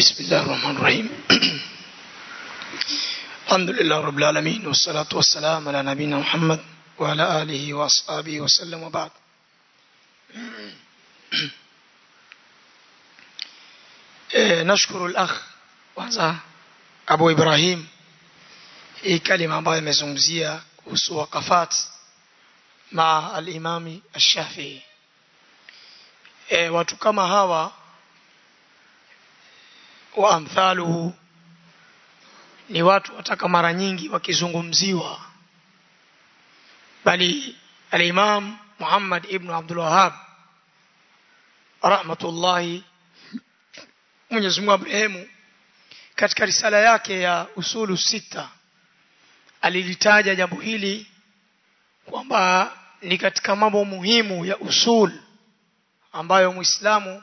بسم الله الرحمن الرحيم الحمد لله رب العالمين والصلاة والسلام على نبينا محمد وعلى آله وأصحابه وسلم وبعد نشكر الأخ kwanza Abu Ibrahim. Hii kalima ambayo imezungumzia kuhusu wakafat ma al-Imami Ash-Shafi'i e, watu kama hawa wa amthaluhu ni watu wataka mara nyingi wakizungumziwa. Bali al-Imam Muhammad ibn Abdul Wahhab rahmatullahi Mwenyezi Mungu amrehemu katika risala yake ya usulu sita alilitaja jambo hili kwamba ni katika mambo muhimu ya usul ambayo Muislamu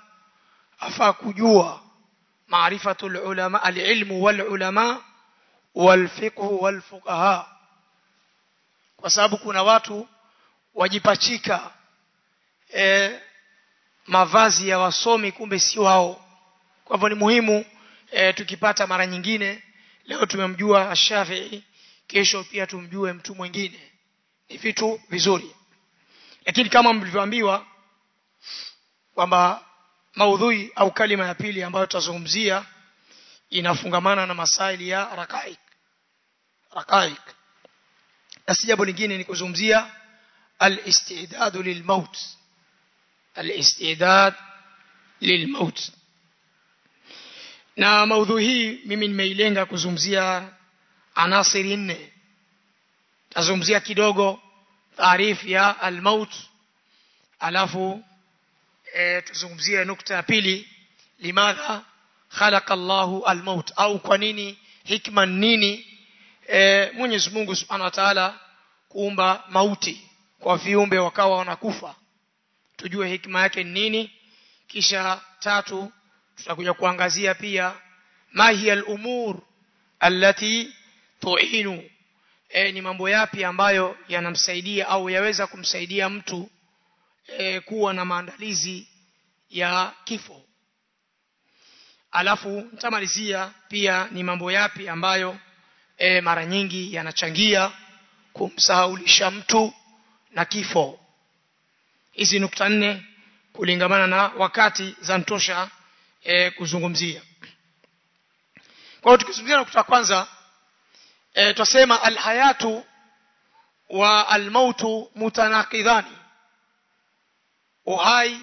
afaa kujua wal ulama wal fiqh wal fuqaha kwa sababu kuna watu wajipachika e, mavazi ya wasomi kumbe si wao kwa hivyo ni muhimu e, tukipata mara nyingine leo tumemjua Shafi'i kesho pia tumjue mtu mwingine. Ni vitu vizuri. Lakini kama mlivyoambiwa kwamba maudhui au kalima ya pili ambayo tutazungumzia inafungamana na masaili ya rakaik. Rakaik. Na si jambo lingine ni kuzungumzia al-istidad lilmaut. Al-istidad lilmaut. Na maudhui hii mimi nimeilenga kuzungumzia anasiri nne. Tazungumzia kidogo taarifu ya almaut alafu e, tuzungumzie nukta ya pili. Limadha khalaqa Allahu almaut? Au kwa nini? Hikma nini? E, Mwenyezi Mungu Subhanahu wa Ta'ala kuumba mauti kwa viumbe wakawa wanakufa. Tujue hikma yake ni nini? Kisha tatu tutakuja kuangazia pia ma hiya al-umur allati tu'inu? E, ni mambo yapi ambayo yanamsaidia au yaweza kumsaidia mtu e, kuwa na maandalizi ya kifo. Alafu nitamalizia pia ni mambo yapi ambayo e, mara nyingi yanachangia kumsahaulisha mtu na kifo. Hizi nukta nne kulingamana na wakati za mtosha e, kuzungumzia. Kwa hiyo tukizungumzia nukta kwanza e, twasema alhayatu wa almautu mutanaqidhani uhai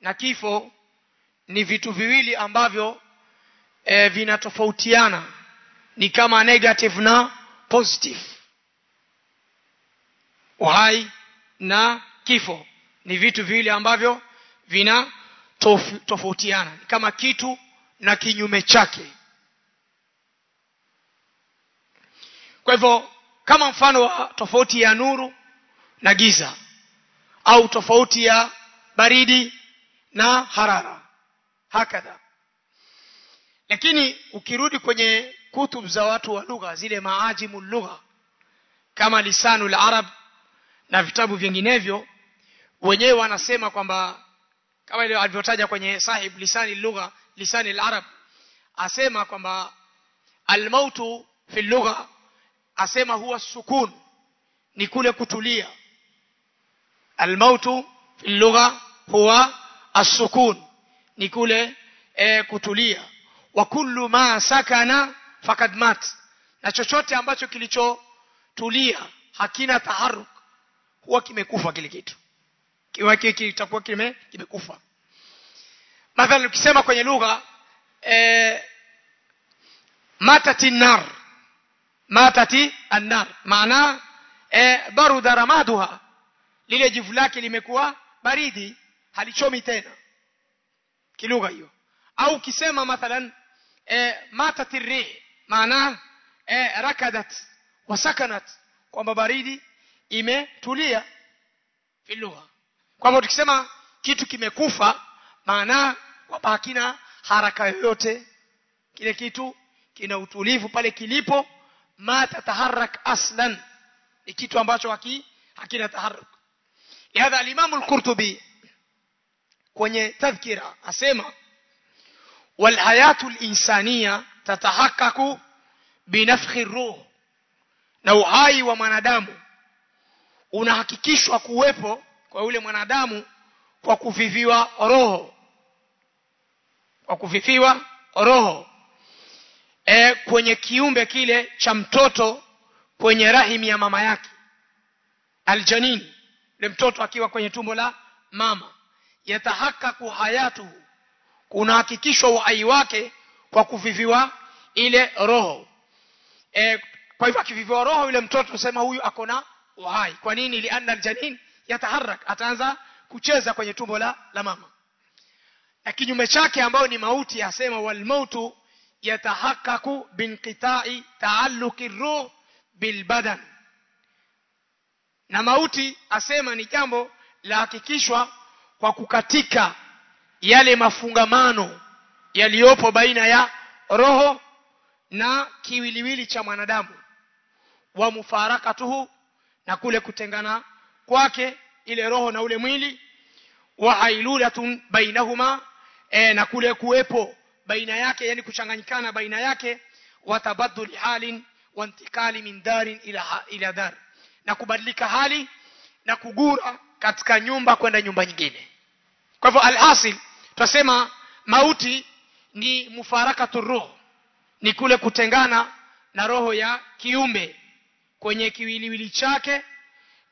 na kifo ni vitu viwili ambavyo e, vinatofautiana. Ni kama negative na positive. Uhai na kifo ni vitu viwili ambavyo vina tof, tofautiana ni kama kitu na kinyume chake. Kwa hivyo kama mfano wa tofauti ya nuru na giza au tofauti ya baridi na harara. Hakadha. Lakini ukirudi kwenye kutub za watu wa lugha zile maajimu lugha kama lisanu arab na vitabu vinginevyo wenyewe wanasema kwamba kama ile alivyotaja kwenye sahib lisani lugha lisani al-arab asema kwamba al-mautu fi lugha asema huwa sukun ni kule kutulia al-mautu fi lugha huwa as-sukun. Ni kule e, kutulia. Wa kullu ma sakana fakad mat. Na chochote ambacho kilichotulia hakina taharuk huwa kimekufa kile kitu. Kiwa kitakuwa kime kimekufa. Mathalan ukisema kwenye lugha e, matati nar. Matati annar. Maana e, baruda ramaduha lile jivu lake limekuwa baridi halichomi tena. Kilugha hiyo. Au ukisema mathalan e, matati rih maana e, rakadat wasakanat kwamba baridi imetulia. Filugha kwamba tukisema kitu kimekufa maana kwamba hakina haraka yoyote. Kile kitu kina utulivu pale kilipo. Ma tataharak aslan. Ni kitu ambacho haki, hakina taharuk lihadha الامام القرطبي kwenye tadhkira asema walhayatu linsania tatahakaku binafkhi ruh na uhai wa mwanadamu unahakikishwa kuwepo kwa yule mwanadamu kwa kuviviwa roho. Kwa kuviviwa roho. E, kwenye kiumbe kile cha mtoto kwenye rahimi ya mama yake aljanin yule mtoto akiwa kwenye tumbo la mama. Yatahakaku hayatuhu kunahakikishwa uhai wake kwa kuviviwa ile roho. E, kwa hivyo akiviviwa roho yule mtoto sema huyu akona uhai. Kwa nini? Lianna aljanin yataharak ataanza kucheza kwenye tumbo la, la mama. Na kinyume chake ambayo ni mauti asema walmautu yatahakaku binqitai taalluqi ruh bilbadan na mauti asema ni jambo la hakikishwa kwa kukatika yale mafungamano yaliyopo baina ya roho na kiwiliwili cha mwanadamu. Wa mufarakatuhu na kule kutengana kwake ile roho na ule mwili. Wa ailulatun bainahuma e, na kule kuwepo baina yake yani kuchanganyikana baina yake. Wa tabadduli halin wa intikali min darin ila, ila dar na kubadilika hali na kugura katika nyumba kwenda nyumba nyingine. Kwa hivyo alhasil tunasema mauti ni mufarakatu roho ni kule kutengana na roho ya kiumbe kwenye kiwiliwili chake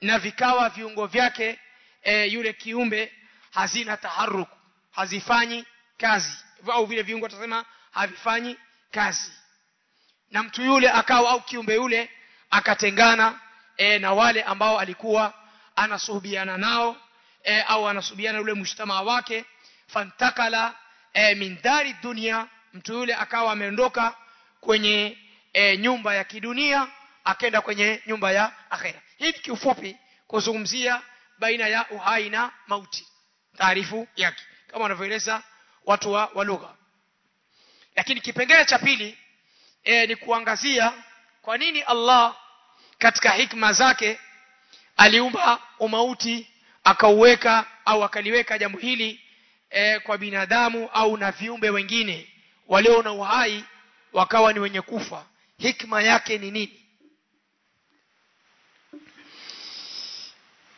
na vikawa viungo vyake e, yule kiumbe hazina taharuk hazifanyi kazi. Au vile viungo tutasema havifanyi kazi. Na mtu yule akawa au kiumbe yule akatengana e, na wale ambao alikuwa anasuhubiana nao e, au anasuhubiana yule mshtamaa wake fantakala e, min dari dunia mtu yule akawa ameondoka kwenye e, nyumba ya kidunia akenda kwenye nyumba ya akhera. Hivi kiufupi kuzungumzia baina ya uhai na mauti. Taarifu yake. Kama wanavyoeleza watu wa, wa lugha. Lakini kipengele cha pili e, ni kuangazia kwa nini Allah katika hikma zake aliumba umauti akauweka au akaliweka jambo hili e, kwa binadamu au na viumbe wengine walio na uhai wakawa ni wenye kufa hikma yake ni nini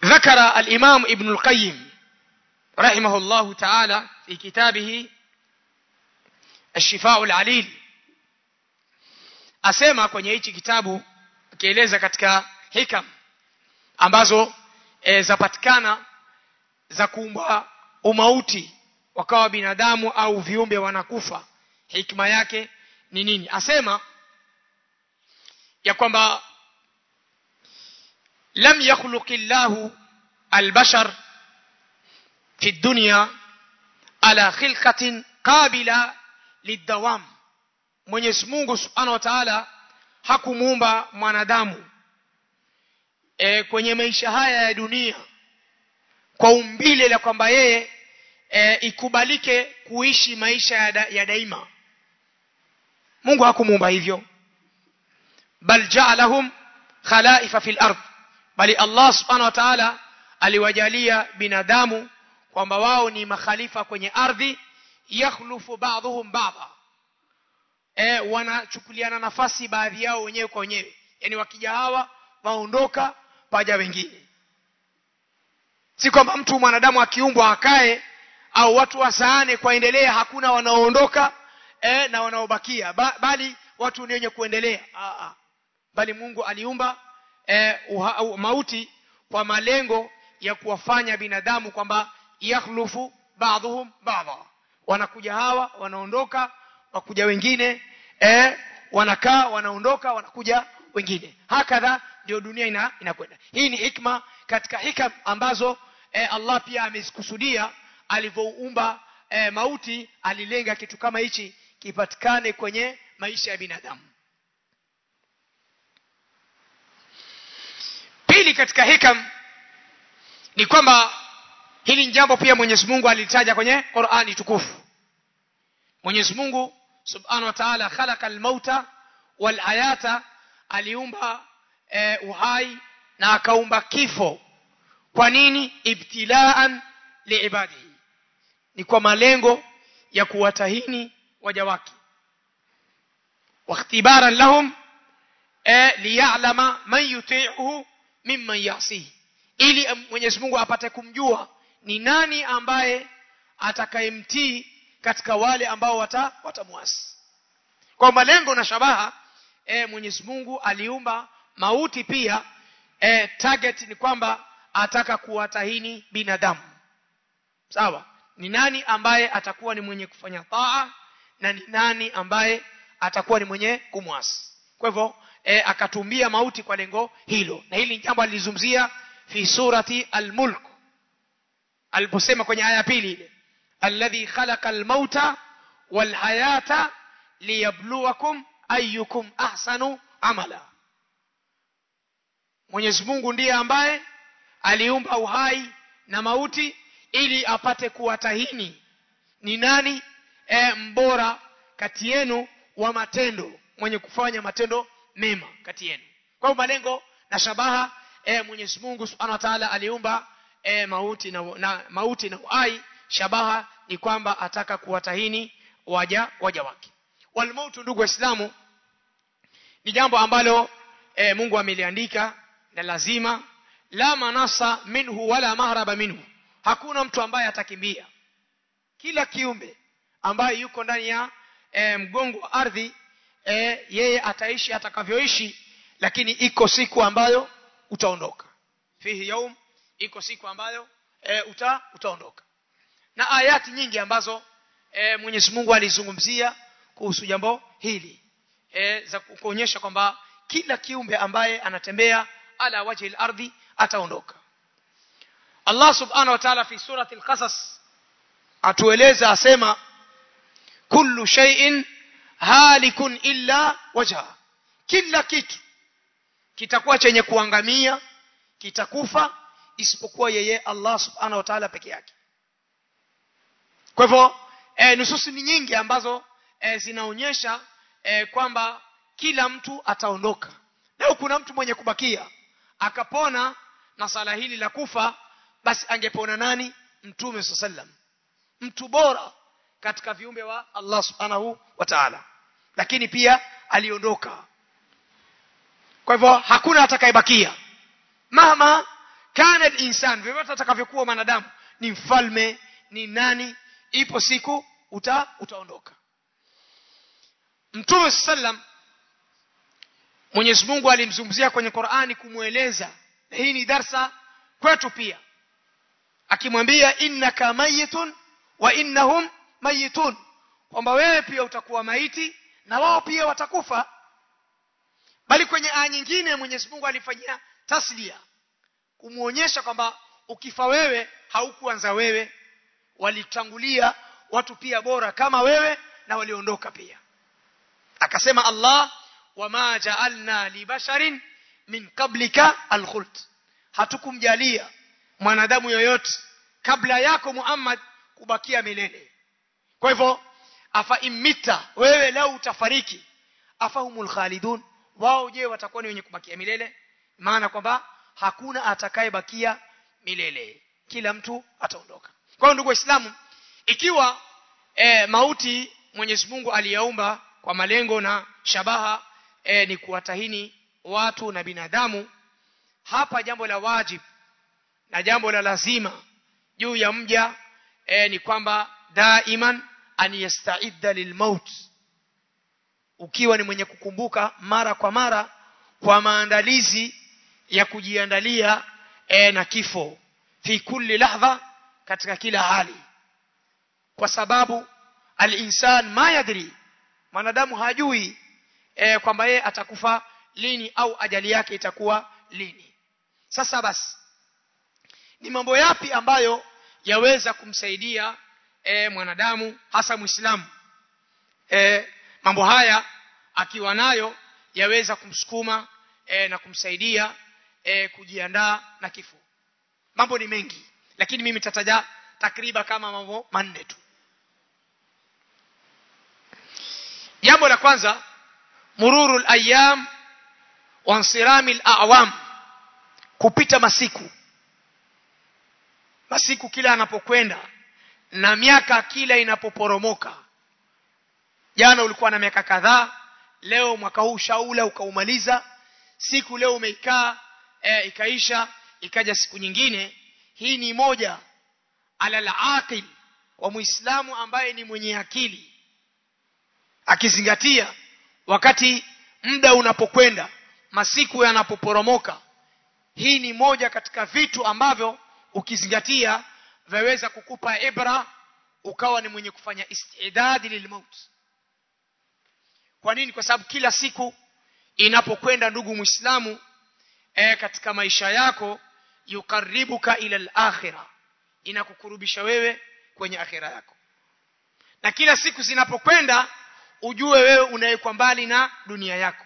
ذكر الإمام ابن القيم رحمه الله تعالى في كتابه الشفاء العليل asema kwenye hichi kitabu akieleza katika hikam ambazo e, zapatikana za kuumba umauti wakawa binadamu au viumbe wanakufa hikma yake ni nini? Asema ya kwamba lam yakhluq llahu albashar fi dunya ala khilqatin qabila lidawam Mwenyezi Mungu Subhanahu wa Ta'ala hakumuumba mwanadamu e, kwenye maisha haya ya dunia kwa umbile la kwamba yeye e, ikubalike kuishi maisha ya, da, ya daima Mungu hakumuumba hivyo bal ja'alahum khalaifa fil ard bali Allah Subhanahu wa Ta'ala aliwajalia binadamu kwamba wao ni makhalifa kwenye ardhi yakhlufu ba'dhum ba'dha e, wanachukuliana nafasi baadhi yao wenyewe kwa wenyewe. Yani wakija hawa waondoka paja wengine. Si kwamba mtu mwanadamu akiumbwa akae au watu wasaane kwaendelea hakuna wanaoondoka e, na wanaobakia. Ba, bali watu ni wenye kuendelea. Aa, bali Mungu aliumba e, uha, uh, mauti kwa malengo ya kuwafanya binadamu kwamba yakhlufu ba'dhum ba'dha. Wanakuja hawa wanaondoka wakuja wengine eh, wanakaa wanaondoka wanakuja wengine. Hakadha ndio dunia ina inakwenda. Hii ni hikma katika hikam ambazo eh, Allah pia amezikusudia. Alivyoumba eh, mauti alilenga kitu kama hichi kipatikane kwenye maisha ya binadamu. Pili katika hikam ni kwamba hili ni jambo pia Mwenyezi Mungu alitaja kwenye Qur'ani tukufu. Mwenyezi Mungu Subhanahu wa Ta'ala khalaqa al-mauta wal hayata aliumba e, uhai na akaumba kifo kwa nini ibtilaan liibadihi ni kwa malengo ya kuwatahini waja wake واختبارا لهم ليعلم من يطيعه ممن يعصيه ili Mwenyezi Mungu apate kumjua ni nani ambaye atakayemtii katika wale ambao wata watamwasi. Kwa malengo na shabaha e, Mwenyezi Mungu aliumba mauti pia e, target ni kwamba ataka kuwatahini binadamu. Sawa? Ni nani ambaye atakuwa ni mwenye kufanya taa na ni nani ambaye atakuwa ni mwenye kumwasi? Kwa hivyo e, akatumbia mauti kwa lengo hilo. Na hili jambo alizungumzia fi surati almulk. Aliposema kwenye aya pili ile alladhi khalaqa almauta walhayata wal hayata liyabluwakum ayyukum ahsanu amala. Mwenyezi Mungu ndiye ambaye aliumba uhai na mauti ili apate kuwatahini. Ni nani e, mbora kati yenu wa matendo mwenye kufanya matendo mema kati yenu? Kwa malengo na shabaha e, Mwenyezi Mungu Subhanahu wa Ta'ala aliumba e, mauti na, na mauti na uhai shabaha ni kwamba ataka kuwatahini waja waja wake. Walmautu ndugu waislamu ni jambo ambalo e, Mungu ameliandika na lazima la manasa minhu wala mahraba minhu. Hakuna mtu ambaye atakimbia. Kila kiumbe ambaye yuko ndani ya e, mgongo wa ardhi e, yeye ataishi atakavyoishi lakini iko siku ambayo utaondoka. Fihi yaum iko siku ambayo e, uta, utaondoka na ayati nyingi ambazo e, Mwenyezi Mungu alizungumzia kuhusu jambo hili. E, za kuonyesha kwamba kila kiumbe ambaye anatembea ala wajhi al-ardhi ataondoka. Allah subhanahu wa ta'ala fi surati al-qasas atueleza asema kullu shay'in halikun illa wajha. Kila kitu kitakuwa chenye kuangamia kitakufa isipokuwa yeye Allah subhanahu wa ta'ala peke yake kwa hivyo e, nususi ni nyingi ambazo e, zinaonyesha e, kwamba kila mtu ataondoka. Leo kuna mtu mwenye kubakia akapona na sala hili la kufa basi angepona nani? Mtume sallam. Mtu bora katika viumbe wa Allah subhanahu wa ta'ala. Lakini pia aliondoka. Kwa hivyo hakuna atakayebakia. Mama kana al-insan vyovyote atakavyokuwa mwanadamu ni mfalme ni nani ipo siku uta utaondoka. Mtume sallam Mwenyezi Mungu alimzungumzia kwenye Qur'ani kumweleza. Na hii ni darsa kwetu pia. Akimwambia innaka mayitun wa innahum mayitun. Kwamba wewe pia utakuwa maiti na wao pia watakufa. Bali kwenye aya nyingine Mwenyezi Mungu alifanyia taslia. Kumuonyesha kwamba ukifa wewe haukuanza wewe walitangulia watu pia bora kama wewe na waliondoka pia. Akasema Allah wama ja'alna li basharin min qablika alkhult hatukumjalia mwanadamu yoyote kabla yako Muhammad kubakia milele. Kwa hivyo afa imita wewe lau utafariki afahumul khalidun. Wao je watakuwa ni wenye kubakia milele? Maana kwamba hakuna atakayebakia milele. Kila mtu ataondoka kwa hiyo ndugu waislamu ikiwa e, mauti Mwenyezi Mungu aliyaumba kwa malengo na shabaha e, ni kuwatahini watu na binadamu hapa jambo la wajib na jambo la lazima juu ya mja e, ni kwamba daiman an yastaidda lilmaut ukiwa ni mwenye kukumbuka mara kwa mara kwa maandalizi ya kujiandalia e, na kifo. Fi kulli lahdha katika kila hali. Kwa sababu al-insan ma yadri mwanadamu hajui e, kwamba yeye atakufa lini au ajali yake itakuwa lini. Sasa basi ni mambo yapi ambayo yaweza kumsaidia e, mwanadamu hasa muislamu? E, mambo haya akiwa nayo yaweza kumsukuma e, na kumsaidia e, kujiandaa na kifo. Mambo ni mengi lakini mimi tataja takriban kama mambo manne tu. Jambo la kwanza mururul ayyam wa insiramil a'wam kupita masiku. Masiku kila anapokwenda na miaka kila inapoporomoka. Jana ulikuwa na miaka kadhaa leo mwaka huu shaula ukaumaliza siku leo umeikaa e, ikaisha ikaja siku nyingine hii ni moja alal aqil kwa muislamu ambaye ni mwenye akili. Akizingatia wakati muda unapokwenda masiku yanapoporomoka hii ni moja katika vitu ambavyo ukizingatia vyaweza kukupa ibra ukawa ni mwenye kufanya istidadi lilmaut kwa nini? Kwa sababu kila siku inapokwenda ndugu muislamu e, katika maisha yako yukaribuka ila al-akhirah. Inakukurubisha wewe kwenye akhira yako. Na kila siku zinapokwenda ujue wewe unawekwa mbali na dunia yako.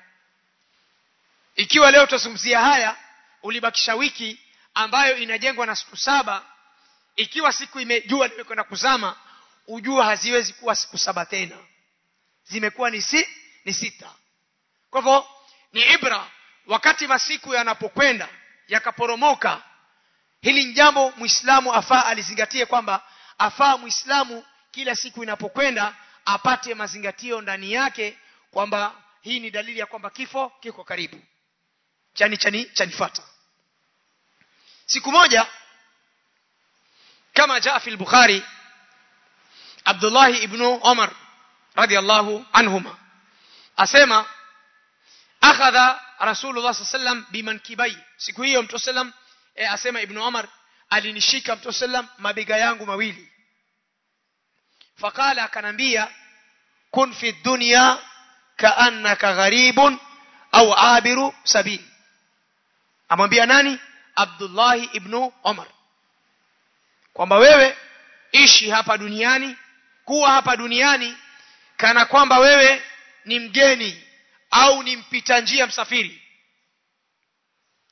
Ikiwa leo tutazungumzia haya ulibakisha wiki ambayo inajengwa na siku saba. Ikiwa siku imejua limekwenda kuzama ujua haziwezi kuwa siku saba tena. Zimekuwa ni si ni sita. Kwa hivyo ni ibra. Wakati masiku yanapokwenda yakaporomoka hili ni jambo muislamu afaa alizingatie kwamba afaa muislamu kila siku inapokwenda apate mazingatio ndani yake kwamba hii ni dalili ya kwamba kifo kiko karibu. Chani chani chanifata siku moja kama jaa fi al-bukhari Abdullah ibn Umar radiyallahu anhuma asema akhadha Rasulullah sallam bimankibai siku hiyo Mtume sallam e, asema Ibn Umar alinishika Mtume sallam mabega yangu mawili. Faqala akanambia kun fi dunya kaannaka gharibun au abiru sabil. Amwambia nani? Abdullahi ibnu Umar kwamba wewe ishi hapa duniani kuwa hapa duniani kana kwamba wewe ni mgeni au ni mpita njia msafiri.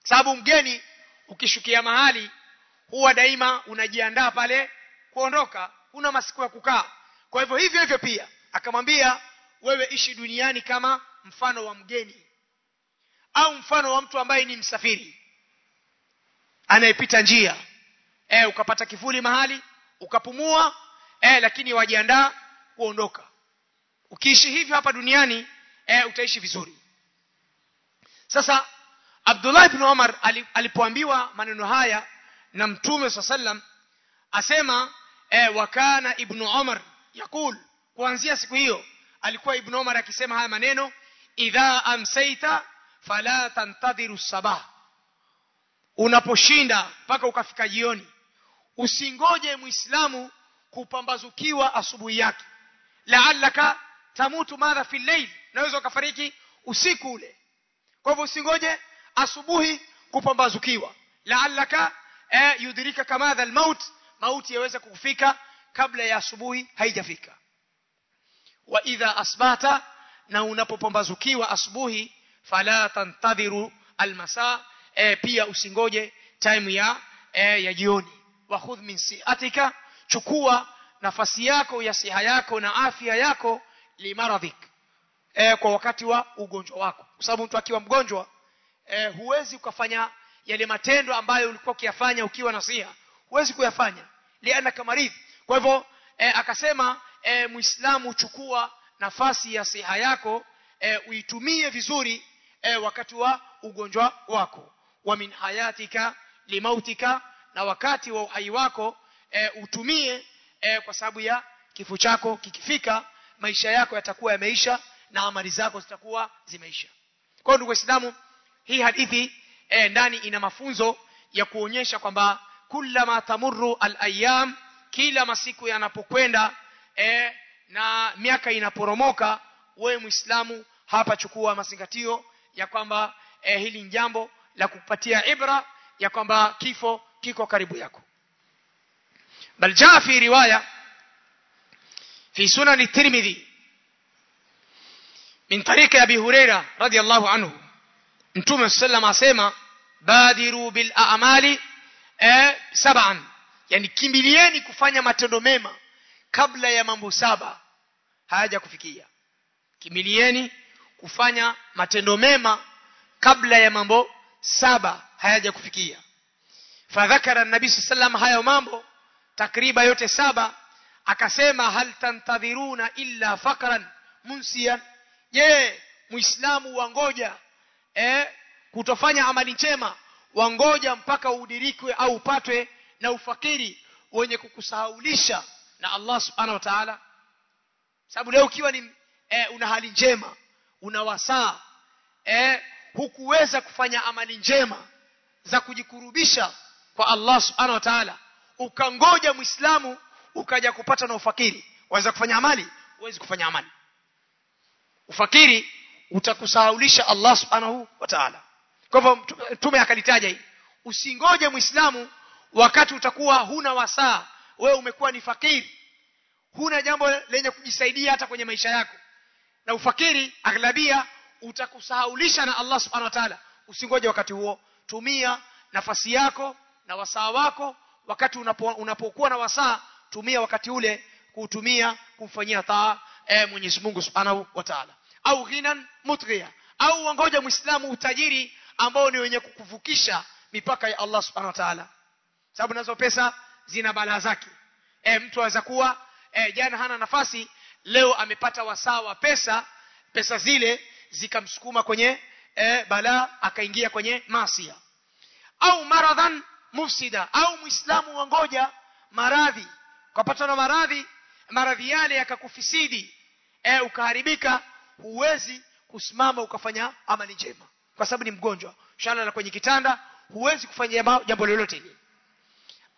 Sababu mgeni ukishukia mahali huwa daima unajiandaa pale kuondoka una masiku ya kukaa. Kwa hivyo hivyo hivyo pia akamwambia wewe ishi duniani kama mfano wa mgeni au mfano wa mtu ambaye ni msafiri anayepita njia. E, ukapata kivuli mahali ukapumua e, lakini wajiandaa kuondoka. Ukiishi hivyo hapa duniani e, utaishi vizuri. Sasa Abdullah ibn Umar alipoambiwa maneno haya na Mtume sallam asema e, wakana ibn Umar yakul kuanzia siku hiyo alikuwa ibn Umar akisema haya maneno idha amsaita fala tantadhiru sabah. Unaposhinda mpaka ukafika jioni usingoje muislamu kupambazukiwa asubuhi yake. La'allaka tamutu madha fi layl naweza ukafariki usiku ule. Kwa hivyo usingoje asubuhi kupambazukiwa. La'allaka eh, yudhirika kamadha almaut mauti yaweza kufika kabla ya asubuhi haijafika. Wa idha asbata na unapopambazukiwa asubuhi fala tantadhiru almasa e, pia usingoje time ya e, ya jioni. Wa khudh min siatika chukua nafasi yako ya siha yako na afya yako limaradhik e, kwa wakati wa ugonjwa wako. Kwa sababu mtu akiwa mgonjwa e, huwezi ukafanya yale matendo ambayo ulikuwa ukiyafanya ukiwa na siha huwezi kuyafanya. Liana kamaridhi kwa hivyo eh, akasema eh, muislamu chukua nafasi ya siha yako eh, uitumie vizuri eh, wakati wa ugonjwa wako. Wa min hayatika limautika na wakati wa uhai wako e, utumie e, kwa sababu ya kifo chako kikifika maisha yako yatakuwa yameisha na amali zako zitakuwa zimeisha. Kwa ndugu waislamu hii hadithi e, ndani ina mafunzo ya kuonyesha kwamba kullama tamurru alayam kila masiku yanapokwenda e, na miaka inaporomoka wewe muislamu hapa chukua mazingatio ya kwamba e, hili ni jambo la kupatia ibra ya kwamba kifo kiko karibu yako. Bal jaa fi riwaya fi sunan at-tirmidhi min tariqi abi huraira radiyallahu anhu mtume sallam asema badiru bil a'mali eh, sab'an. Yani kimbilieni kufanya matendo mema kabla ya mambo saba. Hayaja kufikia kimbilieni kufanya matendo mema kabla ya mambo saba. Hayaja kufikia fadhakara nabii sallam hayo mambo takriba yote saba akasema hal tantadhiruna illa fakran munsiyan je muislamu wangoja eh, kutofanya amali njema wangoja mpaka udirikwe au upatwe na ufakiri wenye kukusahaulisha na Allah subhanahu wa ta'ala. Sababu leo ukiwa ni eh, una hali njema una wasaa eh, hukuweza kufanya amali njema za kujikurubisha kwa Allah subhanahu wa ta'ala ukangoja muislamu ukaja kupata na ufakiri. Waweza kufanya amali? Huwezi kufanya amali. Ufakiri utakusahaulisha Allah subhanahu wa ta'ala. Kwa hivyo mtume akalitaja hii. Usingoje muislamu wakati utakuwa huna wasaa. Wewe umekuwa ni fakiri. Huna jambo lenye kujisaidia hata kwenye maisha yako. Na ufakiri aghlabia utakusahaulisha na Allah subhanahu wa ta'ala. Usingoje wakati huo. Tumia nafasi yako na wasaa wako. Wakati unapo, unapokuwa na wasaa tumia wakati ule kuutumia kumfanyia taa e, Mwenyezi Mungu Subhanahu wa Ta'ala au ghinan mutghiya au wangoja muislamu utajiri ambao ni wenye kukuvukisha mipaka ya Allah Subhanahu wa Ta'ala. Sababu nazo pesa zina balaa zake. E, mtu aweza kuwa e, jana hana nafasi leo amepata wasaa wa pesa pesa zile zikamsukuma kwenye e, balaa akaingia kwenye masia au maradhan mufsida au muislamu wangoja maradhi. Ukapata na maradhi maradhi yale yakakufisidi e, ukaharibika huwezi kusimama ukafanya amali njema. Kwa sababu ni mgonjwa. Shalala kwenye kitanda huwezi kufanya jambo lolote hili.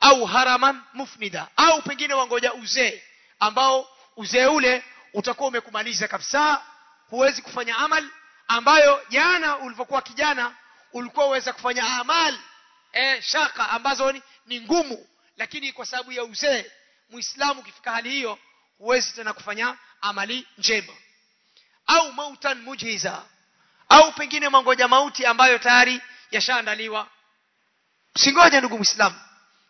Au haraman mufnida. Au pengine wangoja uzee. Ambao uzee ule utakuwa umekumaliza kabisa. Huwezi kufanya amal ambayo jana ulivyokuwa kijana ulikuwa uweza kufanya amal e, shaka ambazo ni, ni ngumu. Lakini kwa sababu ya uzee muislamu ukifika hali hiyo huwezi tena kufanya amali njema au mautan mujhiza au pengine mangoja mauti ambayo tayari yashaandaliwa. Usingoje ndugu muislamu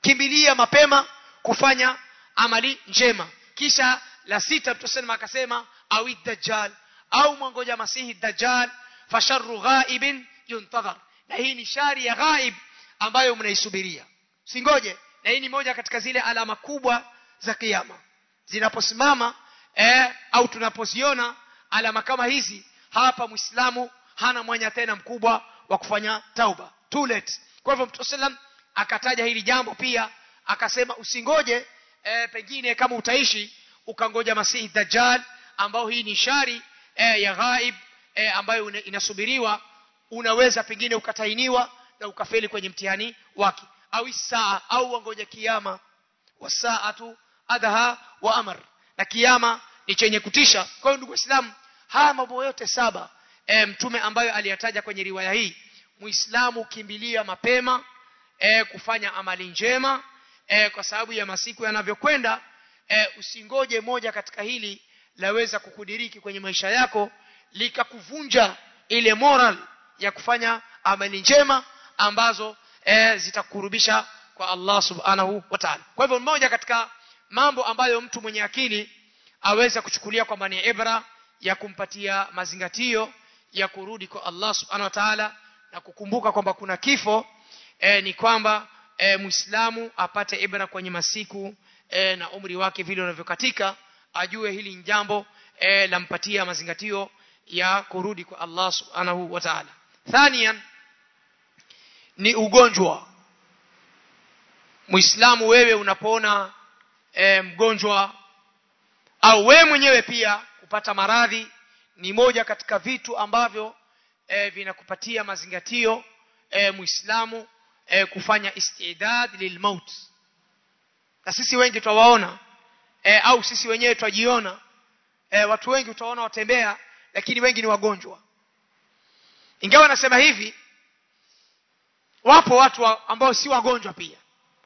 kimbilia mapema kufanya amali njema. Kisha la sita tutasema akasema au dajjal au mwangoja masihi dajjal fasharru ghaibin yuntadhar. Na hii ni shari ya ghaib ambayo mnaisubiria. Singoje na hii ni moja katika zile alama kubwa za kiyama. Zinaposimama eh, au tunapoziona alama kama hizi hapa muislamu hana mwanya tena mkubwa wa kufanya tauba. Too late. Kwa hivyo mtume sallam akataja hili jambo pia akasema usingoje e, pengine kama utaishi ukangoja masihi dajjal ambao hii ni shari e, ya ghaib e, ambayo inasubiriwa unaweza pengine ukatainiwa na ukafeli kwenye mtihani wake. Au saa au wangoja kiyama wasaatu adha wa amr. Na kiyama ni chenye kutisha. Kwa hiyo ndugu waislamu haya mambo yote saba e, mtume ambayo aliyataja kwenye riwaya hii muislamu kimbilia mapema e, kufanya amali njema e, kwa sababu ya masiku yanavyokwenda e, usingoje moja katika hili laweza kukudiriki kwenye maisha yako likakuvunja ile moral ya kufanya amali njema ambazo e, zitakurubisha kwa Allah subhanahu wa ta'ala. Kwa hivyo mmoja katika mambo ambayo mtu mwenye akili aweza kuchukulia kwamba ni ibra ya kumpatia mazingatio ya kurudi kwa Allah subhanahu wa ta'ala na kukumbuka kwamba kuna kifo e, ni kwamba e, muislamu apate ibra kwenye masiku e, na umri wake vile unavyokatika ajue hili ni jambo e, lampatia mazingatio ya kurudi kwa Allah subhanahu wa ta'ala. Thanian ni ugonjwa. Muislamu wewe unapona e, mgonjwa au wewe mwenyewe pia kupata maradhi ni moja katika vitu ambavyo e, vinakupatia mazingatio e, muislamu e, kufanya istidad lilmaut na sisi wengi twawaona e, au sisi wenyewe twajiona e, watu wengi utaona watembea lakini wengi ni wagonjwa. Ingawa nasema hivi wapo watu wa, ambao si wagonjwa pia.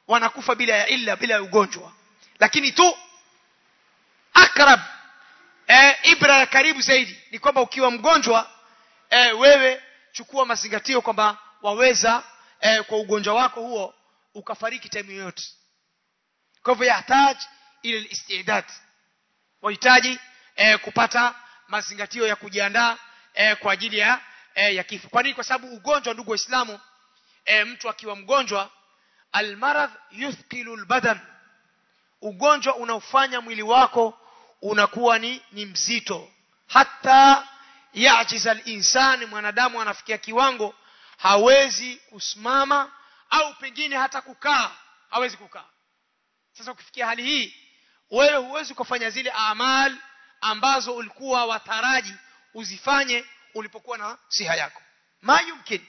Wanakufa bila ya illa bila ya ugonjwa. Lakini tu akrab e, ibra ya karibu zaidi. Ni kwamba ukiwa mgonjwa e, wewe chukua mazingatio kwamba waweza e, kwa ugonjwa wako huo ukafariki time yoyote. Kwa hivyo yahitaji ile istidad wahitaji e, kupata mazingatio ya kujiandaa e, kwa ajili ya e, ya kifo. Kwa nini? Kwa sababu ugonjwa ndugu waislamu e, mtu akiwa mgonjwa almaradh yuthqilu lbadan ugonjwa unaofanya mwili wako unakuwa ni, ni mzito. Hata yajiza linsani mwanadamu anafikia kiwango hawezi kusimama au pengine hata kukaa. Hawezi kukaa. Sasa ukifikia hali hii wewe huwezi kufanya zile amal ambazo ulikuwa wataraji uzifanye ulipokuwa na siha yako. Mayumkin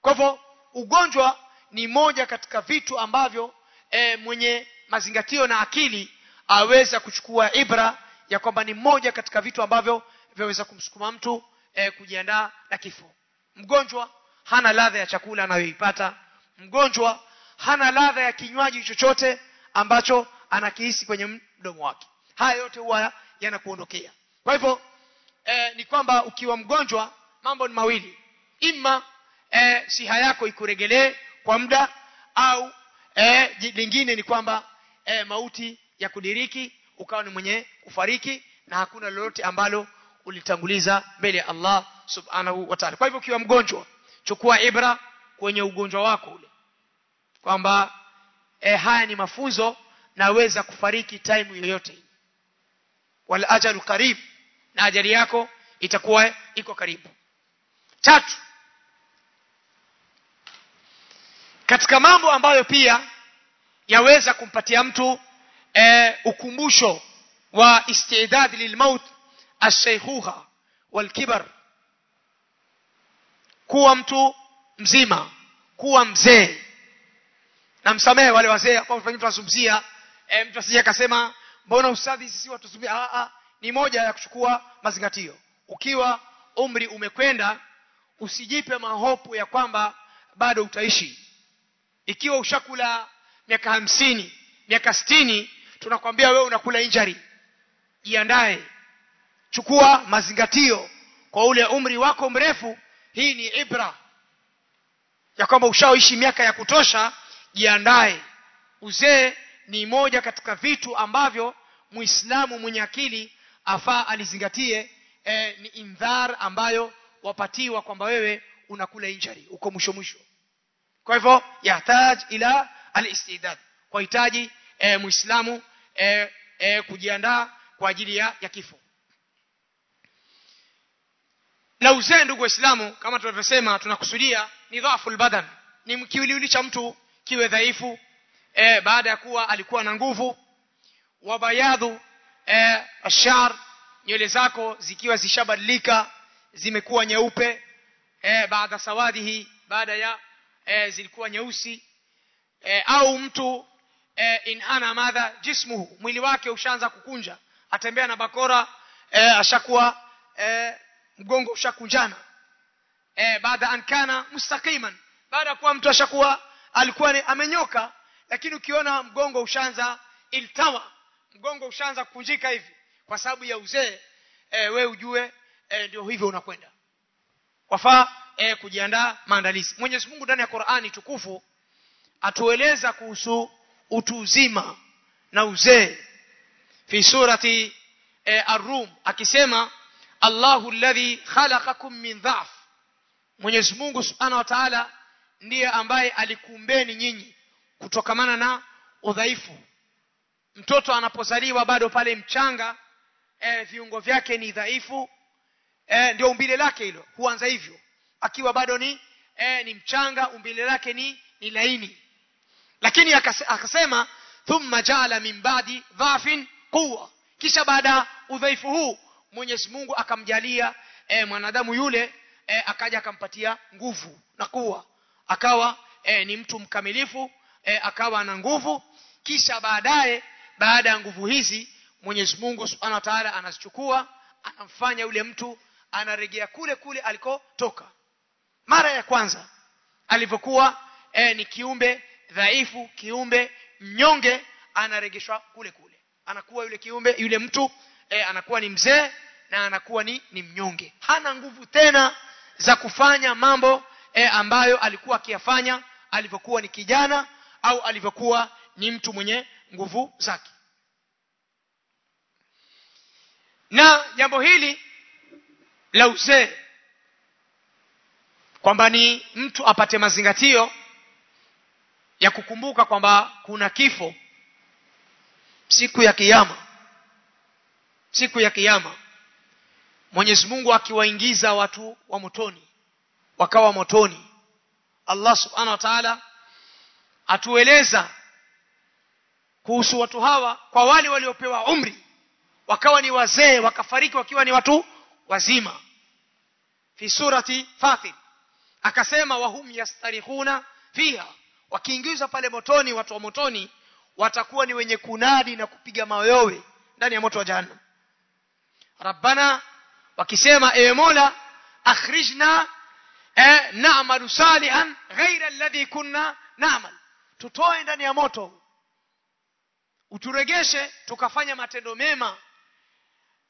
kwa hivyo ugonjwa ni moja katika vitu ambavyo e, mwenye mazingatio na akili aweza kuchukua ibra ya kwamba ni moja katika vitu ambavyo vyaweza kumsukuma mtu e, kujiandaa na kifo. Mgonjwa hana ladha ya chakula anayoipata. Mgonjwa hana ladha ya kinywaji chochote ambacho anakihisi kwenye mdomo wake. Haya yote huwa yanakuondokea. Kwa hivyo e, ni kwamba ukiwa mgonjwa mambo ni mawili. Ima e, siha yako ikuregelee kwa muda au e, lingine ni kwamba e, mauti ya kudiriki ukawa ni mwenye kufariki na hakuna lolote ambalo ulitanguliza mbele ya Allah subhanahu wa ta'ala. Kwa hivyo ukiwa mgonjwa chukua ibra kwenye ugonjwa wako ule. Kwamba e, haya ni mafunzo naweza kufariki time yoyote. Wal ajalu karib na ajali yako itakuwa iko karibu. Tatu katika mambo ambayo pia yaweza kumpatia mtu e, ukumbusho wa istidad lilmaut ashaykhuha walkibar kuwa mtu mzima kuwa mzee. Na msamehe wale wazee ambao tunazungumzia e, mtu asije akasema mbona ustadhi sisi watuzumia a a ni moja ya kuchukua mazingatio. Ukiwa umri umekwenda usijipe mahopu ya kwamba bado utaishi. Ikiwa ushakula miaka hamsini miaka sitini tunakwambia wewe unakula injari jiandae chukua mazingatio kwa ule umri wako mrefu. Hii ni ibra. Ya kwamba ushaoishi miaka ya kutosha jiandae. Uzee ni moja katika vitu ambavyo muislamu mwenye akili afaa alizingatie. Eh, ni indhar ambayo wapatiwa kwamba wewe unakula injari uko mwisho mwisho. Kwa hivyo yahtaj ila alistidad. Kwa hitaji eh, muislamu eh, e, kujiandaa kwa ajili ya, ya kifo. Na uzee ndugu waislamu kama tunavyosema tunakusudia ni dhaful badan ni kiwiliwili cha mtu kiwe dhaifu e, baada ya kuwa alikuwa na nguvu. Wa bayadhu e, ashar nywele zako zikiwa zishabadilika zimekuwa nyeupe e, baada sawadihi baada ya e, zilikuwa nyeusi e, au mtu e, inhana madha jismuhu mwili wake ushaanza kukunja. Atembea na bakora e, ashakuwa e, mgongo ushakunjana. E, baada an kana mustaqiman. Baada kuwa mtu ashakuwa alikuwa ni, amenyoka lakini ukiona mgongo ushaanza iltawa. Mgongo ushaanza kukunjika hivi. Kwa sababu ya uzee e, we ujue e, ndio hivyo unakwenda. Wafaa e, kujiandaa maandalizi. Mwenyezi mungu ndani ya qurani tukufu atueleza kuhusu utu uzima na uzee. Fi surati e, ar-rum akisema Allahu alladhi khalaqakum min dha'f. Mwenyezi Mungu Subhanahu wa Ta'ala ndiye ambaye alikuumbeni nyinyi kutokamana na udhaifu. Mtoto anapozaliwa bado pale mchanga e, viungo vyake ni dhaifu e, ndio umbile lake hilo huanza hivyo. Akiwa bado ni e, ni mchanga umbile lake ni ni laini lakini akasema thumma jala min ba'di dhafin quwa kisha baada udhaifu huu Mwenyezi Mungu akamjalia e, mwanadamu yule e, akaja akampatia nguvu na kuwa akawa e, ni mtu mkamilifu e, akawa na nguvu. Kisha baadaye baada ya nguvu hizi Mwenyezi Mungu Subhanahu wa Ta'ala anazichukua anamfanya yule mtu anaregea kule kule alikotoka. Mara ya kwanza alivyokuwa e, ni kiumbe dhaifu kiumbe mnyonge anaregeshwa kule kule. Anakuwa yule kiumbe yule mtu e, anakuwa ni mzee na anakuwa ni, ni mnyonge. Hana nguvu tena za kufanya mambo e, ambayo alikuwa akiyafanya alivyokuwa ni kijana au alivyokuwa ni mtu mwenye nguvu zake. Na jambo hili la uzee kwamba ni mtu apate mazingatio ya kukumbuka kwamba kuna kifo. Siku ya kiyama. Siku ya kiyama. Mwenyezi Mungu akiwaingiza watu wa motoni. Wakawa motoni. Allah subhanahu wa ta'ala atueleza kuhusu watu hawa kwa wale waliopewa umri. Wakawa ni wazee wakafariki wakiwa ni watu wazima. Fi surati fatir. Akasema wahum yastarihuna fiha wakiingizwa pale motoni watu wa motoni watakuwa ni wenye kunadi na kupiga mayowe ndani ya moto wa jahannam. Rabbana wakisema ewe mola akhrijna eh, na'malu salihan ghaira alladhi kunna na'mal. Tutoe ndani ya moto uturegeshe tukafanya matendo mema.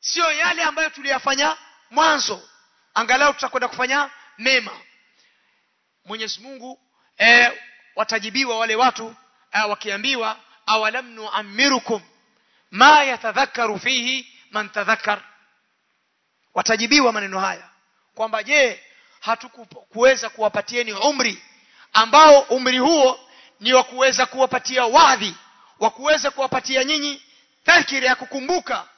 Sio yale ambayo tuliyafanya mwanzo angalau tutakwenda kufanya mema. Mwenyezi Mungu eh, watajibiwa wale watu wakiambiwa awalam nu'ammirukum ma yatadhakkaru fihi man tadhakkar. Watajibiwa maneno haya kwamba je hatukuweza kuwapatieni umri ambao umri huo ni wa kuweza kuwapatia wadhi wa kuweza kuwapatia nyinyi dhakira ya kukumbuka.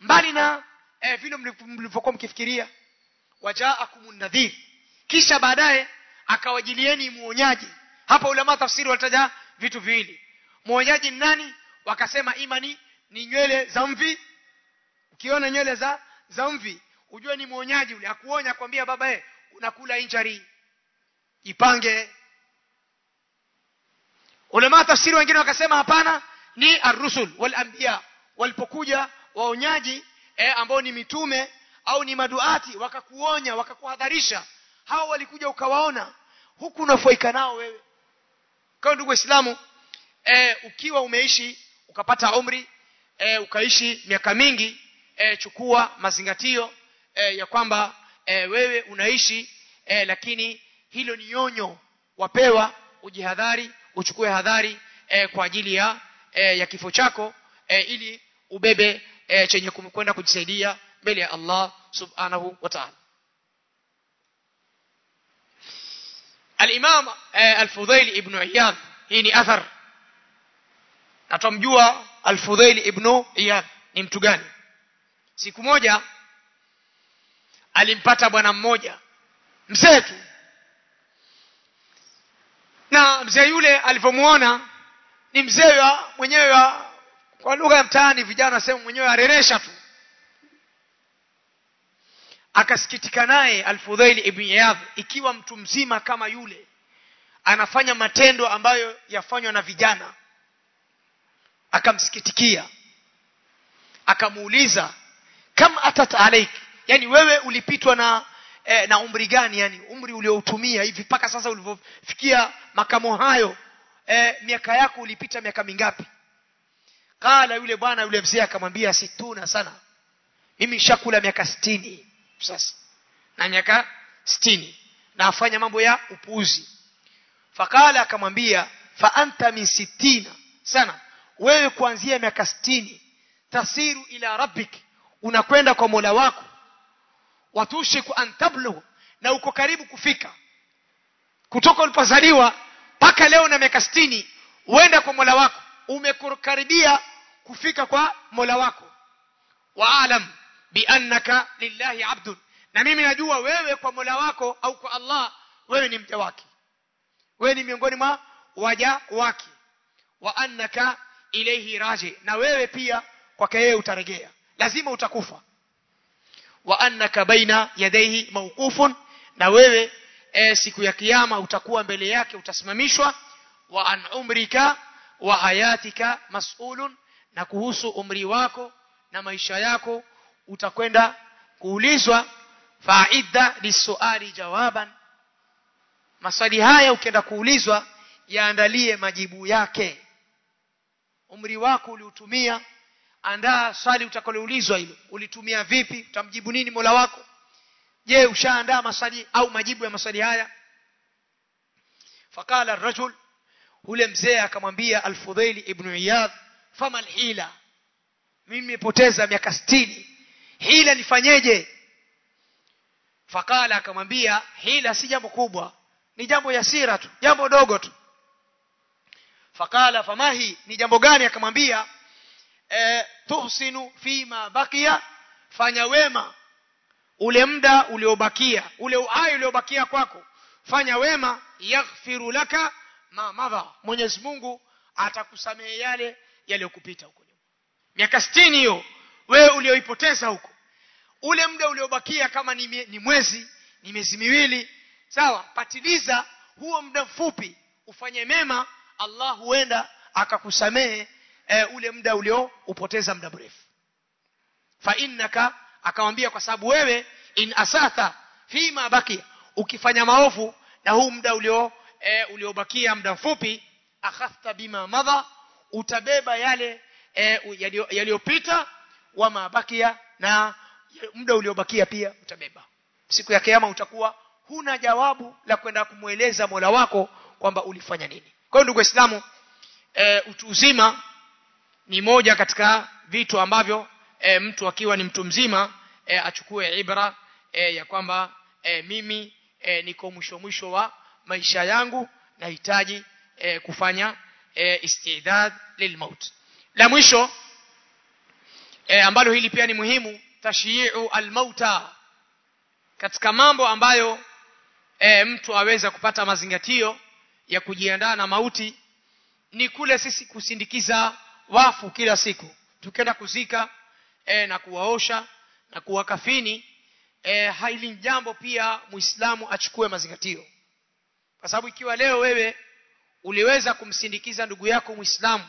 Mbali na eh, vile mlivyokuwa mkifikiria wajaakumun nadhir. Kisha baadaye akawajilieni muonyaji. Hapa ulama tafsiri walitaja vitu viwili. Muonyaji ni nani? Wakasema imani ni nywele za mvi. Ukiona nywele za za mvi ujue ni muonyaji ule. Akuonya kwambia baba e unakula injari. Ipange. Ulama tafsiri wengine wakasema hapana ni arusul wal anbiya walipokuja waonyaji e, ambao ni mitume au ni maduati wakakuonya wakakuhadharisha hao walikuja ukawaona huku unafaika nao wewe. Kwa ndugu waislamu e, ukiwa umeishi ukapata umri e, ukaishi miaka mingi e, chukua mazingatio e, ya kwamba e, wewe unaishi e, lakini hilo ni onyo wapewa ujihadhari uchukue hadhari e, kwa ajili ya e, ya kifo chako e, ili ubebe e, chenye kwenda kujisaidia mbele ya Allah subhanahu wa ta'ala Al-Imam ابن Al-Fudhail ibn Iyad. Hii ni athar. عياض Al-Fudhail ibn Iyad. Ni mtu gani? Siku moja alimpata bwana mmoja. Mzee tu. Na mzee yule alivyomuona ni mzee mwenyewe wa kwa lugha ya mtaani vijana sema mwenyewe areresha tu akasikitika naye Al-Fudhail ibn iyadh ikiwa mtu mzima kama yule anafanya matendo ambayo yafanywa na vijana. Akamsikitikia. Akamuuliza kam atat alaik? Yani wewe ulipitwa na eh, na umri gani? Yani umri ulioutumia hivi mpaka sasa ulivyofikia makamo hayo eh, miaka yako ulipita miaka mingapi? Qala yule bwana yule mzee akamwambia situna sana. Mimi shakula miaka sitini sasa na miaka sitini na afanya mambo ya upuuzi. Fakala akamwambia fa anta min sitina sana wewe kuanzia miaka sitini tasiru ila rabbik unakwenda kwa mola wako. Watushiku ku antablu na uko karibu kufika. Kutoka ulipozaliwa mpaka leo na miaka sitini uenda kwa mola wako. Umekaribia kufika kwa mola wako. Waalam biannaka lillahi abdun. Na mimi najua wewe kwa mola wako au kwa allah wewe ni mja wake. Wewe ni miongoni mwa waja wake. Wa annaka ilayhi raji. Na wewe pia kwake yeye utarejea. Lazima utakufa. Wa annaka baina yadayhi mawqufun. Na wewe e, siku ya kiyama utakuwa mbele yake utasimamishwa. Wa an umrika wa hayatika mas'ulun. Na kuhusu umri wako na maisha yako utakwenda kuulizwa faida lisuali jawaban. Maswali haya ukienda kuulizwa yaandalie majibu yake. Umri wako uliutumia andaa swali utakaloulizwa hilo. Ulitumia vipi? Utamjibu nini mola wako? Je ushaandaa maswali au majibu ya maswali haya? Faqala ar-rajul ule mzee akamwambia alfudhaili ibnu ibn iyad fama alhila mimi nimepoteza miaka 60 hila nifanyeje fakala akamwambia hila si jambo kubwa. Ni jambo yasira tu. Jambo dogo tu. Fakala famahi ni jambo gani? Akamwambia e, tuhsinu fima bakia. Fanya wema ule muda uliobakia. Ule uhai uliobakia kwako. Fanya wema yaghfiru laka ma madha. Mwenyezi Mungu atakusamehe yale yaliyokupita huko nyuma. Miaka 60 hiyo wewe ulioipoteza huko ule muda uliobakia kama ni, ni mwezi ni miezi miwili sawa? Patiliza huo muda mfupi ufanye mema Allah huenda akakusamehe e, ule muda ulioupoteza muda mrefu. Fa innaka akamwambia kwa sababu wewe in asatha fima bakia ukifanya maovu na huu muda ulio e, uliobakia muda mfupi akhafta bima madha utabeba yale e, yaliyopita wa mabakia na muda uliobakia pia utabeba. Siku ya kiyama utakuwa huna jawabu la kwenda kumweleza Mola wako kwamba ulifanya nini. Kwa hiyo ndugu waislamu e, utu uzima ni moja katika vitu ambavyo e, mtu akiwa ni mtu mzima e, achukue ibra e, ya kwamba e, mimi e, niko mwisho mwisho wa maisha yangu nahitaji e, kufanya e, istidad lilmaut la mwisho e, ambalo hili pia ni muhimu tashyi'u almauta. Katika mambo ambayo e, mtu aweza kupata mazingatio ya kujiandaa na mauti ni kule sisi kusindikiza wafu kila siku. Tukenda kuzika e, na kuwaosha na kuwakafini e, hili jambo pia muislamu achukue mazingatio. Kwa sababu ikiwa leo wewe uliweza kumsindikiza ndugu yako muislamu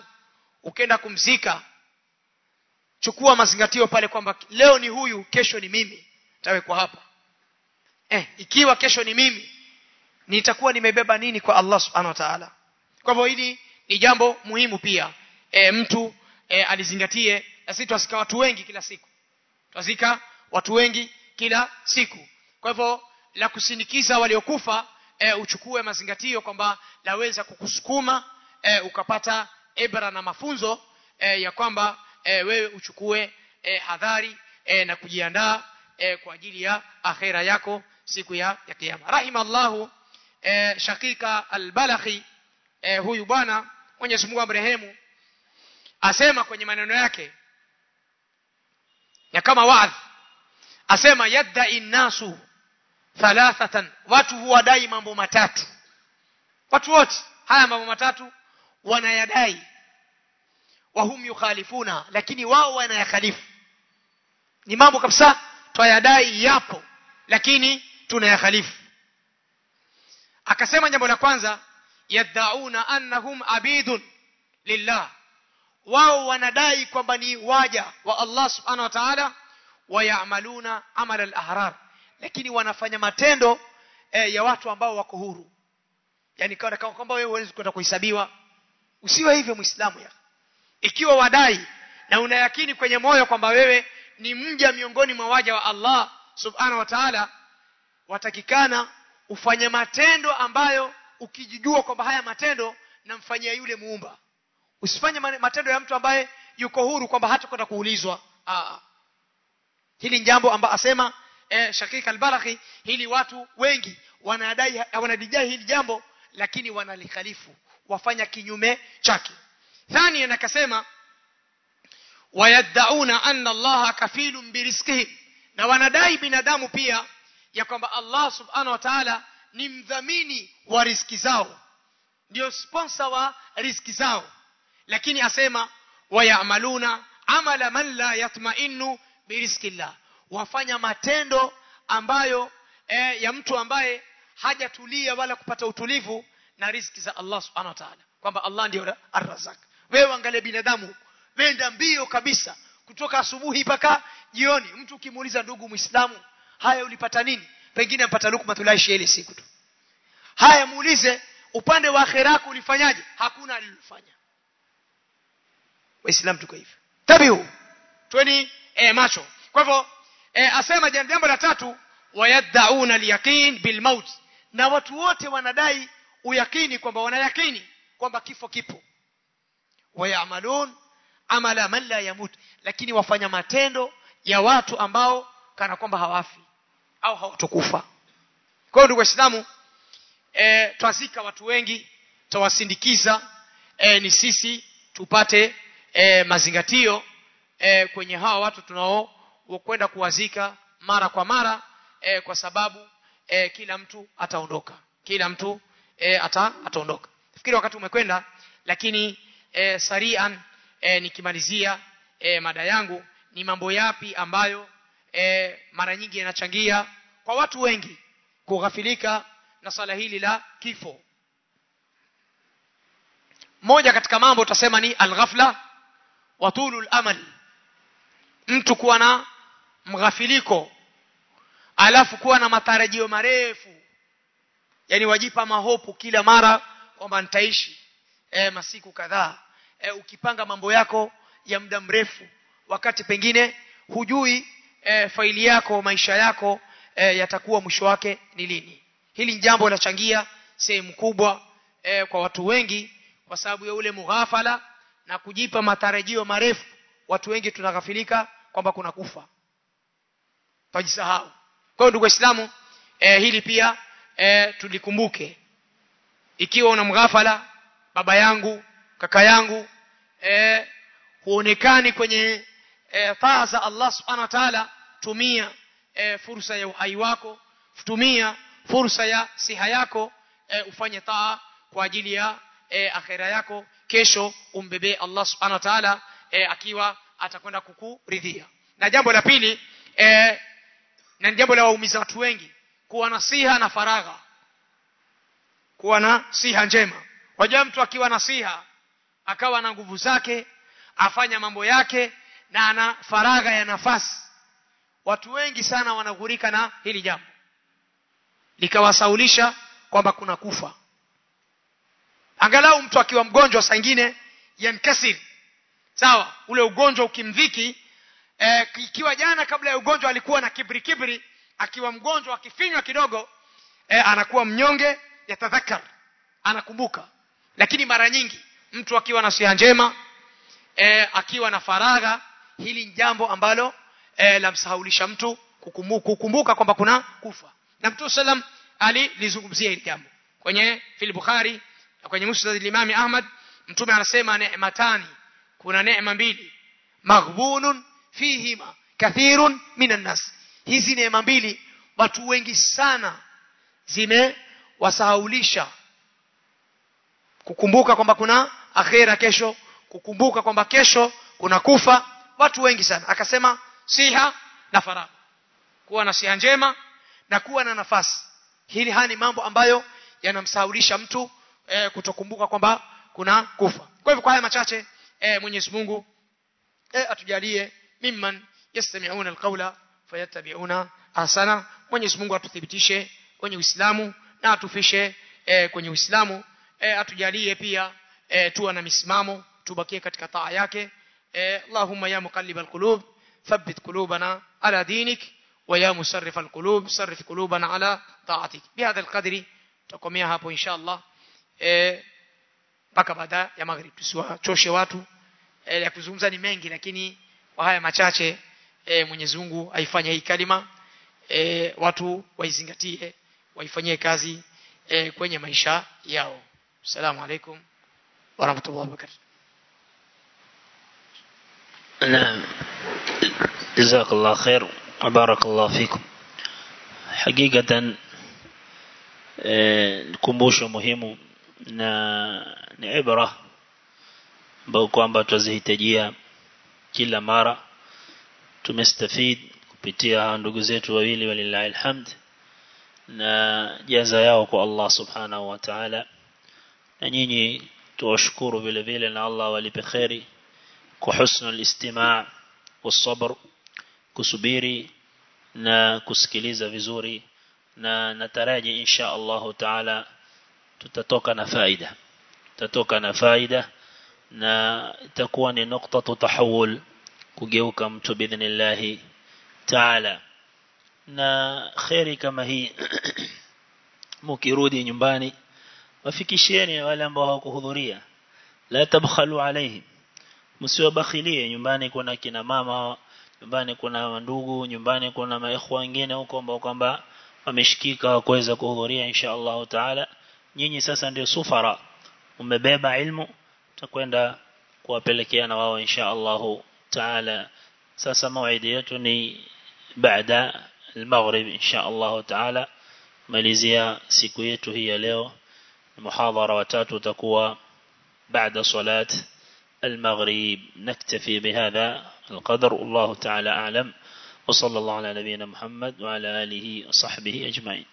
ukenda kumzika chukua mazingatio pale kwamba leo ni huyu kesho ni mimi. Tawekwa hapa. Eh, ikiwa kesho ni mimi nitakuwa nimebeba nini kwa Allah subhanahu wa ta'ala? Kwa hivyo hili ni jambo muhimu pia. E, mtu e, alizingatie na sisi twazika watu wengi kila siku. Twazika watu wengi kila siku. Kwa hivyo la kusindikiza waliokufa e, uchukue mazingatio kwamba laweza kukusukuma e, ukapata ibra na mafunzo e, ya kwamba e, wewe uchukue e, hadhari e, na kujiandaa e, kwa ajili ya akhera yako siku ya, ya kiyama. Rahimallahu e, shakika albalahi e, huyu bwana Mwenyezi Mungu amrehemu asema kwenye maneno yake ya kama waadh asema yadda'i nasu thalathatan watu huwadai mambo matatu. Watu wote haya mambo matatu wanayadai wahum yukhalifuna lakini wao wanayakhalifu ni mambo kabisa twayadai yapo lakini tunayakhalifu akasema jambo la kwanza yaddauna annahum abidun lillah. Wao wanadai kwamba ni waja wa Allah subhanahu wa ta'ala wayamaluna amal al-ahrar. Lakini wanafanya matendo eh, ya watu ambao wako huru. Yani kwamba wewe huwezi kwenda kuhesabiwa. Usiwe hivyo muislamu ya ikiwa wadai na unayakini kwenye moyo kwamba wewe ni mja miongoni mwa waja wa Allah subhanahu wa ta'ala watakikana ufanye matendo ambayo ukijijua kwamba haya matendo namfanyia yule muumba. Usifanye matendo ya mtu ambaye yuko huru kwamba hata kwenda kuulizwa. Aa. hili jambo amba asema eh, Shakik al-Barakhi hili watu wengi wanadai wanadijai hili jambo lakini wanalikhalifu wafanya kinyume chake thani akasema wayaddauna anna Allah kafilun birizqihi na wanadai binadamu pia ya kwamba Allah subhanahu wa ta'ala ni mdhamini wa riski zao. Ndio sponsor wa riski zao. Lakini asema wayamaluna amala man la yatmainu birizqillah wafanya matendo ambayo e, ya mtu ambaye hajatulia wala kupata utulivu na riziki za Allah subhanahu wa ta'ala. Kwamba Allah ndio arrazak wewe angalia binadamu wenda mbio kabisa. Kutoka asubuhi mpaka jioni mtu ukimuuliza ndugu muislamu haya ulipata nini? Pengine ampata lukma tulaishi ile siku tu. Haya muulize upande wa akhirako ulifanyaje? Hakuna alilofanya. Waislamu tuko hivyo tabihu tweni e, macho. Kwa hivyo e, asema jambo la tatu wayaddauna alyaqin bilmaut. Na watu wote wanadai uyakini kwamba wanayakini kwamba kifo kipo wayamalun amala man la yamut. Lakini wafanya matendo ya watu ambao kana kwamba hawafi au hawatokufa. Kwa hiyo ndugu waislamu e, twazika watu wengi tawasindikiza e, ni sisi tupate e, mazingatio e, kwenye hawa watu tunao kwenda kuwazika mara kwa mara e, kwa sababu e, kila mtu ataondoka. Kila mtu e, ata, ataondoka. Fikiri wakati umekwenda lakini e, sarian e, nikimalizia e, mada yangu ni mambo yapi ambayo e, mara nyingi yanachangia kwa watu wengi kughafilika na swala hili la kifo. Moja katika mambo utasema ni alghafla wa tulul amal. Mtu kuwa na mghafiliko alafu kuwa na matarajio marefu. Yani wajipa mahopu kila mara kwamba nitaishi e, masiku kadhaa e, ukipanga mambo yako ya muda mrefu wakati pengine hujui e, faili yako maisha yako e, yatakuwa mwisho wake ni lini. Hili ni jambo linachangia sehemu kubwa e, kwa watu wengi kwa sababu ya ule mughafala na kujipa matarajio marefu. Watu wengi tunaghafilika kwamba kuna kufa. Tajisahau kwa hiyo ndugu waislamu e, hili pia e, tulikumbuke. Ikiwa una mghafala baba yangu kaka yangu e, huonekani kwenye eh, taa za Allah subhanahu wa ta'ala. Tumia eh, fursa ya uhai wako. Tumia fursa ya siha yako. Eh, ufanye taa kwa ajili ya eh, akhera yako. Kesho umbebee Allah subhanahu wa ta'ala eh, akiwa atakwenda kukuridhia. Na jambo la pili eh, na jambo la waumiza watu wengi. Kuwa na siha na faragha. Kuwa na siha njema. Wajua mtu akiwa na siha akawa na nguvu zake afanya mambo yake na ana faragha ya nafasi. Watu wengi sana wanaghurika na hili jambo. Likawasaulisha kwamba kuna kufa. Angalau mtu akiwa mgonjwa saa ingine yankasir sawa ule ugonjwa ukimdhiki e, ikiwa jana kabla ya ugonjwa alikuwa na kibri kibri akiwa mgonjwa akifinywa kidogo e, anakuwa mnyonge yatadhakar. Anakumbuka. Lakini mara nyingi mtu akiwa na siha njema e, akiwa na faragha hili ni jambo ambalo e, lamsahaulisha mtu kukumbuka, kukumbuka kwamba kuna kufa. Na mtume sallam alilizungumzia hili jambo. Kwenye fil bukhari na kwenye musnad al-imam ahmad mtume anasema neematani kuna neema mbili. Maghbunun fihima kathirun minan nas. Hizi neema mbili watu wengi sana zimewasahaulisha kukumbuka kwamba kuna akhera kesho kukumbuka kwamba kesho kuna kufa. Watu wengi sana. Akasema siha na faragha kuwa na siha njema na kuwa na nafasi. Hili haya ni mambo ambayo yanamsahaulisha mtu e, kutokumbuka kwamba kuna kufa. Kwa hivyo kwa haya machache e, Mwenyezi Mungu e, atujalie mimman yastami'una alqawla fayattabi'una ahsana. Mwenyezi Mungu atuthibitishe kwenye Uislamu na atufishe e, kwenye Uislamu. E, atujalie pia e, tuwa na misimamo tubakie katika taa yake e, Allahumma ya muqallib alqulub thabbit qulubana ala dinik ويا مصرف القلوب صرف قلوبنا على طاعتك بهذا القدر تقوميا hapo inshallah eh mpaka baada ya maghrib tusiwachoshe watu eh, ya kuzungumza ni mengi lakini kwa haya machache eh, Mwenyezi Mungu aifanye hii kalima eh, watu waizingatie waifanyie kazi eh, kwenye maisha yao Assalamu alaikum Rahmatullahi wa barakatuh نعم جزاك الله خير وبارك الله فيكم حقيقة kumbusho muhimu na ni ibra ambao kwamba tuzihitajia kila mara tumestafid kupitia ndugu zetu wawili walillahi alhamd na jaza yao kwa Allah subhanahu wa ta'ala na nyinyi tuwashukuru vile vile na Allah walipe khairi kwa husnul istimaa والصبر kusubiri na kusikiliza vizuri na nataraji insha Allah taala tutatoka na faida tutatoka na faida na itakuwa ni nukta tahawul kugeuka mtu bidhnillah taala na khairi kama hii mkirudi nyumbani wafikishieni wale ambao hawakuhudhuria la tabkhalu alaihim msiwabakhilie nyumbani kuna kina mama nyumbani kuna ndugu nyumbani kuna maikhwa wengine huko ambao kwamba wameshikika kuweza kuhudhuria insha Allah taala nyinyi sasa ndio sufara umebeba ilmu tutakwenda kuwapelekea na wao insha Allah taala sasa mawidi yetu ni بعد المغرب إن شاء الله تعالى ماليزيا siku yetu hii ya leo Muhadhara watatu utakuwa بعد صلاة المغرب. نكتفي بهذا القدر الله تعالى أعلم. وصلى الله على نبينا محمد وعلى آله وصحبه أجمعين.